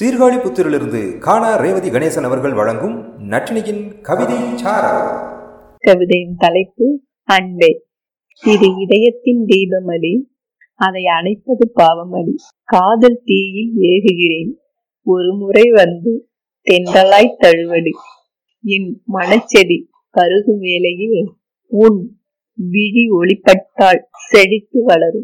சீர்காழிபுத்தூரிலிருந்து காணா ரேவதி கணேசன் அவர்கள் வழங்கும் நட்டினியின் கவிதை கவிதையின் தலைப்பு அன்பே. இது இதயத்தின் தீபமடி. அதை அணைப்பது பாவமடி. காதல் தீயில் ஏகுகிறேன். ஒரு முறை வந்து தென்றலாய் தழுவடி. என் மனச்செடி கருகும் வேளையில் உன் விழி ஒளிப்பட்டால் செழித்து வளரும்.